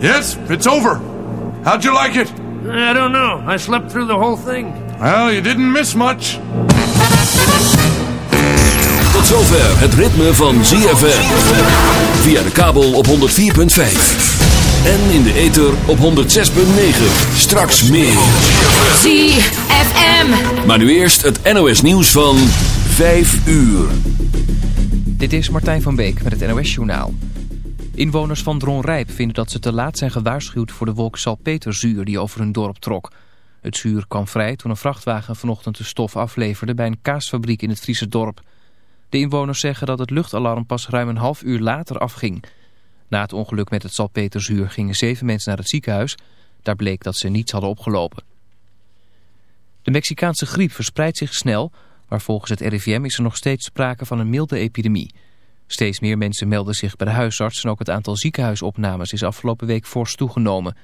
Yes, it's over. How'd you like it? I don't know. I slept through the whole thing. Well, you didn't miss much. Tot zover het ritme van ZFM. Via de kabel op 104.5. En in de ether op 106.9. Straks meer. ZFM. Maar nu eerst het NOS nieuws van 5 uur. Dit is Martijn van Beek met het NOS Journaal. Inwoners van Dronrijp vinden dat ze te laat zijn gewaarschuwd voor de wolk salpeterzuur die over hun dorp trok. Het zuur kwam vrij toen een vrachtwagen vanochtend de stof afleverde bij een kaasfabriek in het Friese dorp. De inwoners zeggen dat het luchtalarm pas ruim een half uur later afging. Na het ongeluk met het salpeterzuur gingen zeven mensen naar het ziekenhuis. Daar bleek dat ze niets hadden opgelopen. De Mexicaanse griep verspreidt zich snel, maar volgens het RIVM is er nog steeds sprake van een milde epidemie. Steeds meer mensen melden zich bij de huisarts en ook het aantal ziekenhuisopnames is afgelopen week fors toegenomen.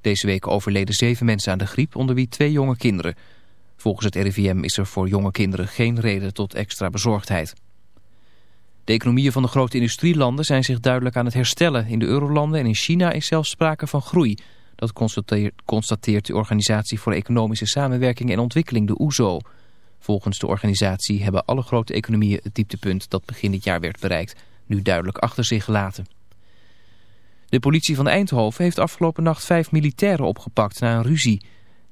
Deze week overleden zeven mensen aan de griep, onder wie twee jonge kinderen. Volgens het RIVM is er voor jonge kinderen geen reden tot extra bezorgdheid. De economieën van de grote industrielanden zijn zich duidelijk aan het herstellen. In de eurolanden en in China is zelfs sprake van groei. Dat constateert, de Organisatie voor Economische Samenwerking en Ontwikkeling, de OESO. Volgens de organisatie hebben alle grote economieën het dieptepunt dat begin dit jaar werd bereikt, nu duidelijk achter zich gelaten. De politie van Eindhoven heeft afgelopen nacht vijf militairen opgepakt na een ruzie.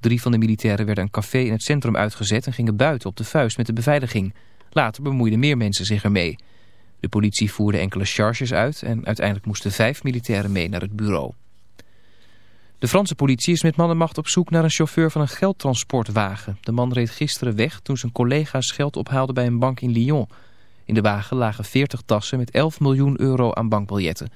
Drie van de militairen werden een café in het centrum uitgezet en gingen buiten op de vuist met de beveiliging. Later bemoeiden meer mensen zich ermee. De politie voerde enkele charges uit en uiteindelijk moesten vijf militairen mee naar het bureau. De Franse politie is met man en macht op zoek naar een chauffeur van een geldtransportwagen. De man reed gisteren weg toen zijn collega's geld ophaalden bij een bank in Lyon. In de wagen lagen 40 tassen met 11 miljoen euro aan bankbiljetten.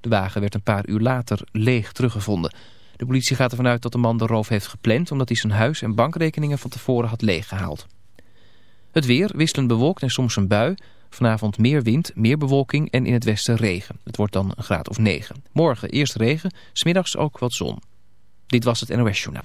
De wagen werd een paar uur later leeg teruggevonden. De politie gaat ervan uit dat de man de roof heeft gepland... omdat hij zijn huis en bankrekeningen van tevoren had leeggehaald. Het weer wisselend bewolkt en soms een bui. Vanavond meer wind, meer bewolking en in het westen regen. Het wordt dan een graad of 9. Morgen eerst regen, smiddags ook wat zon. Dit was het NOS Journaal.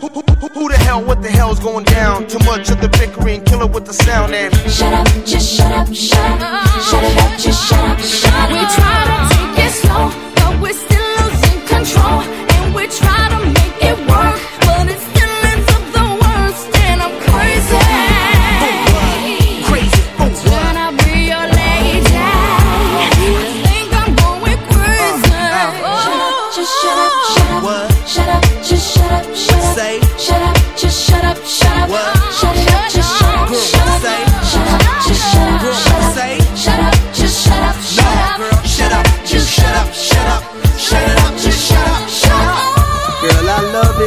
Who, who, who, who the hell, what the hell's going down? Too much of the bickering, kill it with the sound and Shut up, just shut up, shut up, shut it up, just shut up, shut up. We try to take it slow, but we're still losing control. And we try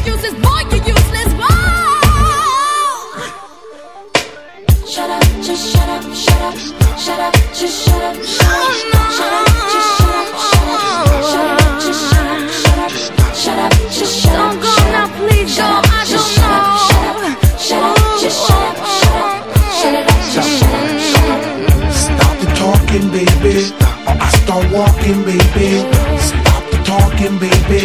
excuses. Boy, you're useless. Whoa! Shut up, just shut up, shut up, shut up, just shut up, shut up, shut up, just shut up, shut up, shut up, just shut up, shut up, shut up, just shut up. Don't go now, please go. I don't know. Shut up, just shut up, shut up, shut it up, just shut up, shut up. Stop the talking, baby, or I start walking, baby. Stop the talking, baby,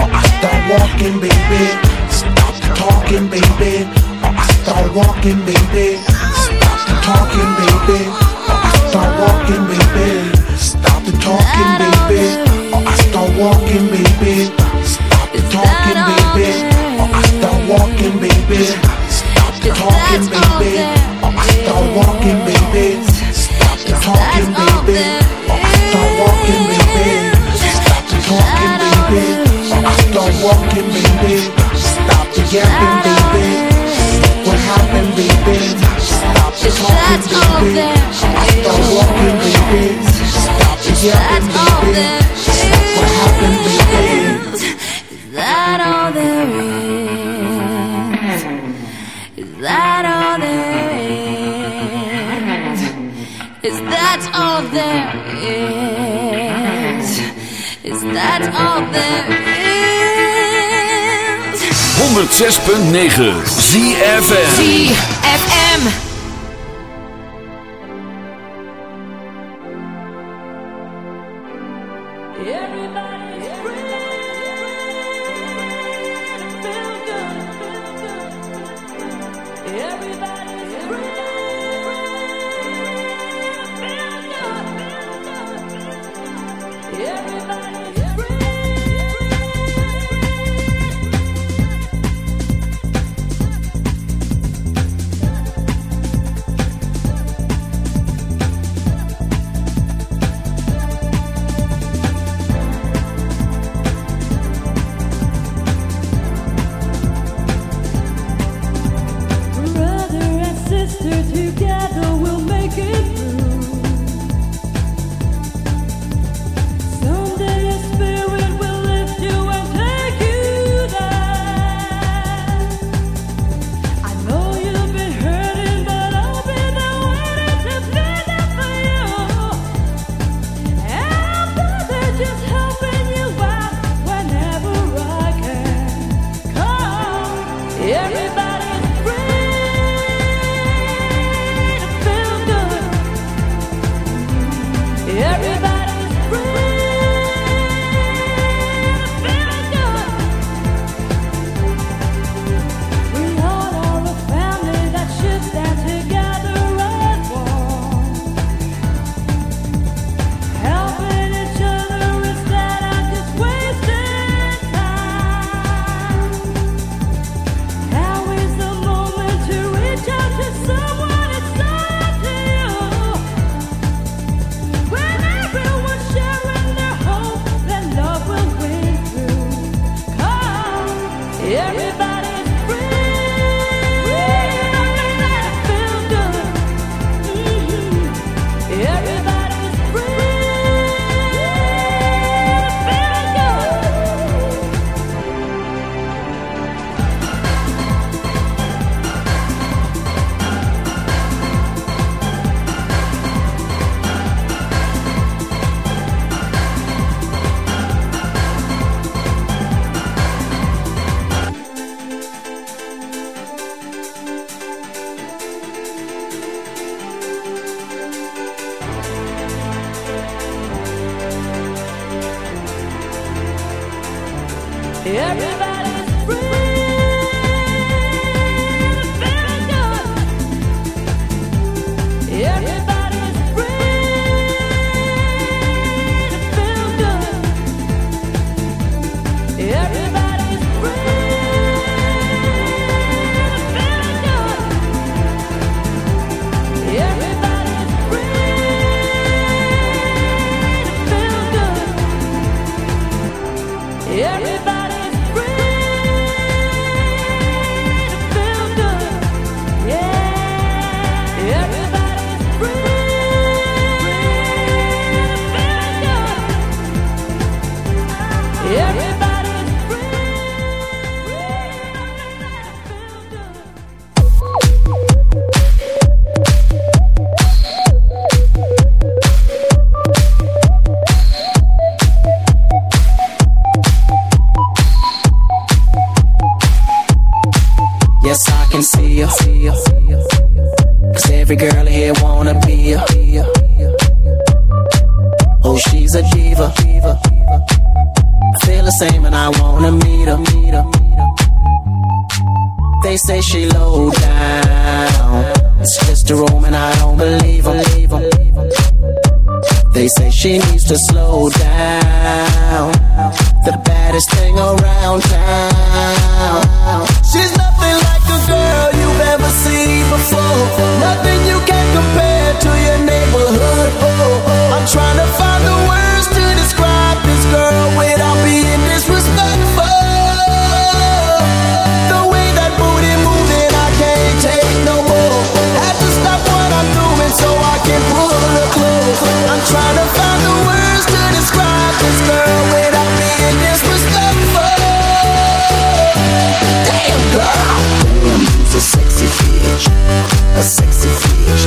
or I start walking, baby. Stop talking, baby, I start walking, baby. Stop the talking, baby, I start walking, baby. Stop the talking, baby, I start walking, baby. Stop the talking, baby, I start walking, baby. Stop the talking, baby, I start walking, baby. Stop the talking, baby, walking, baby. Stop the yapping, baby. What happened, baby? Stop the talking, baby, start walking, baby. Stop the yapping, baby. What happened, baby? Is that all there is? Is that all there is? Is that all there is? Is that all there is? 106.9 ZFM. ZFM.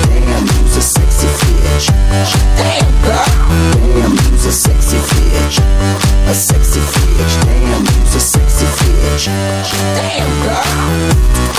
Damn, a sexy bitch. Damn, girl. Damn, a sexy bitch. A sexy bitch. Damn, a sexy bitch. Damn, girl.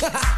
Ha ha!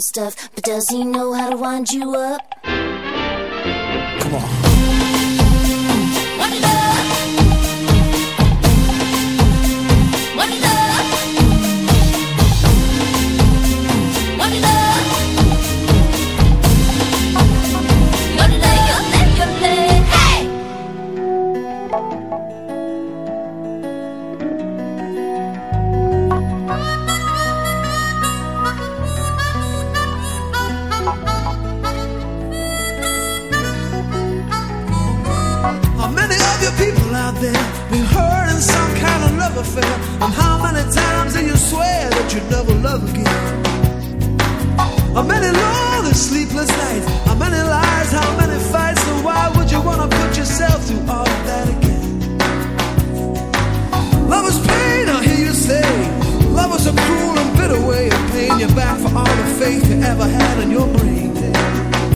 stuff, but does he know how to wind you up?